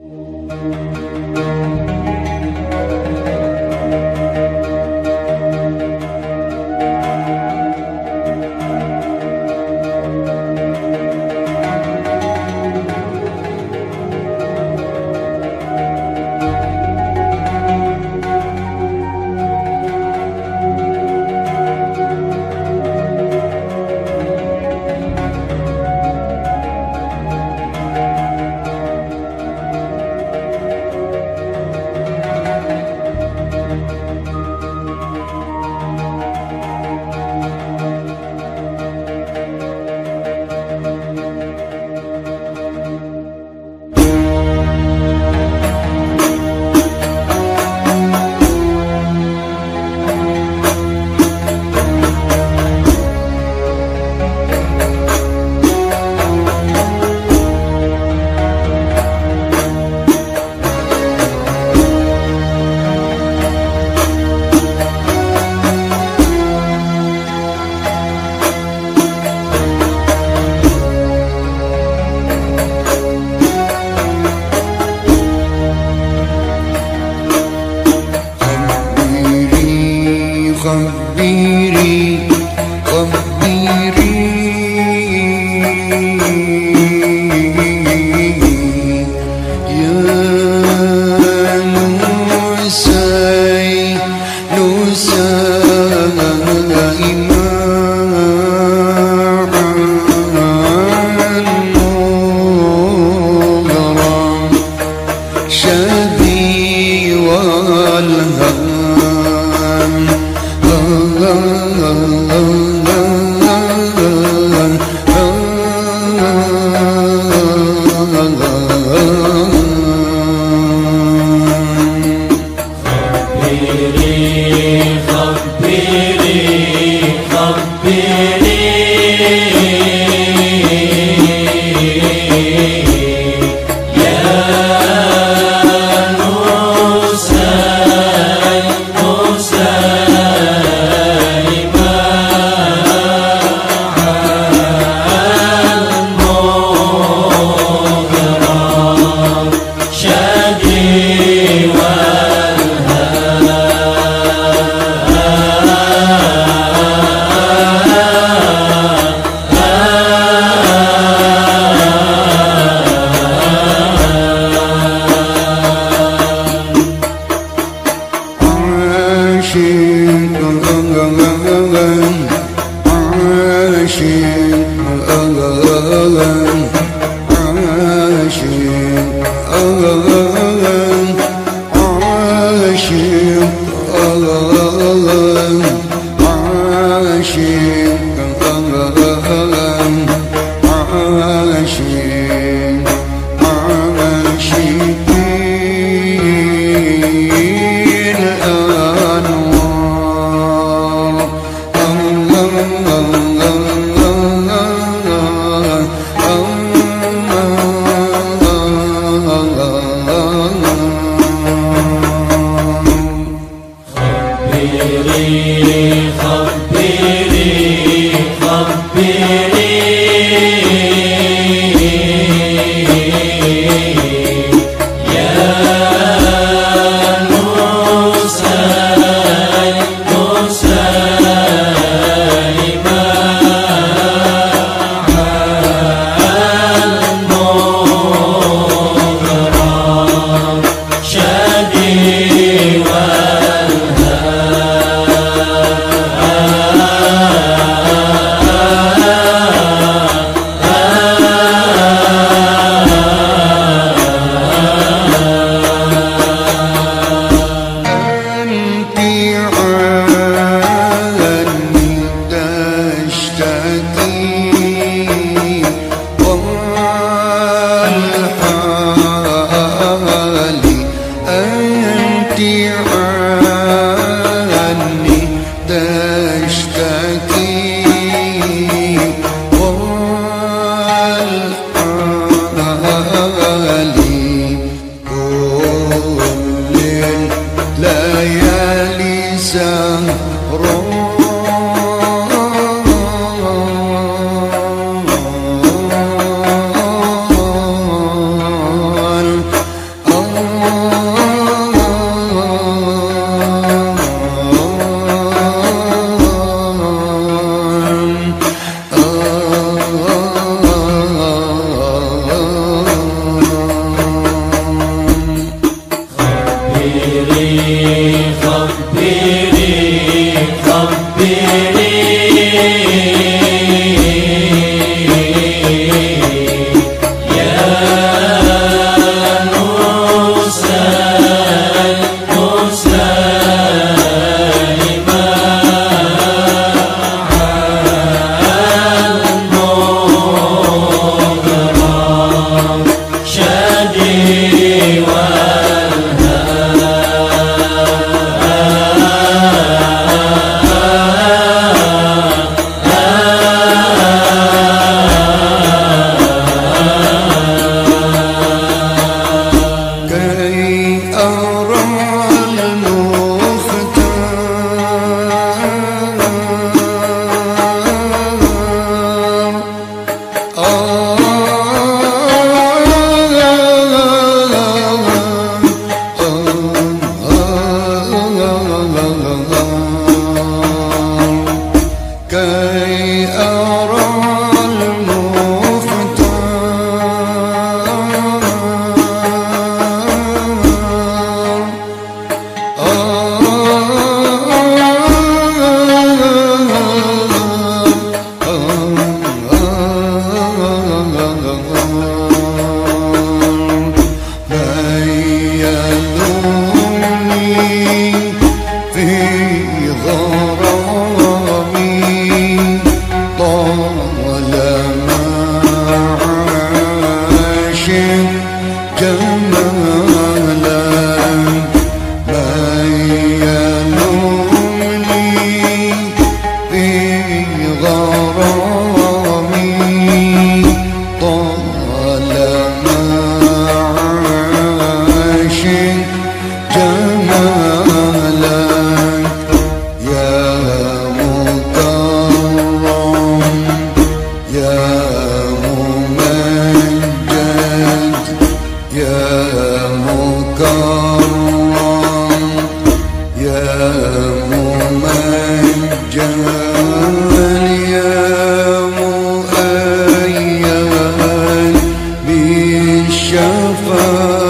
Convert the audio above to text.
Thank you. Allah amor. já vai.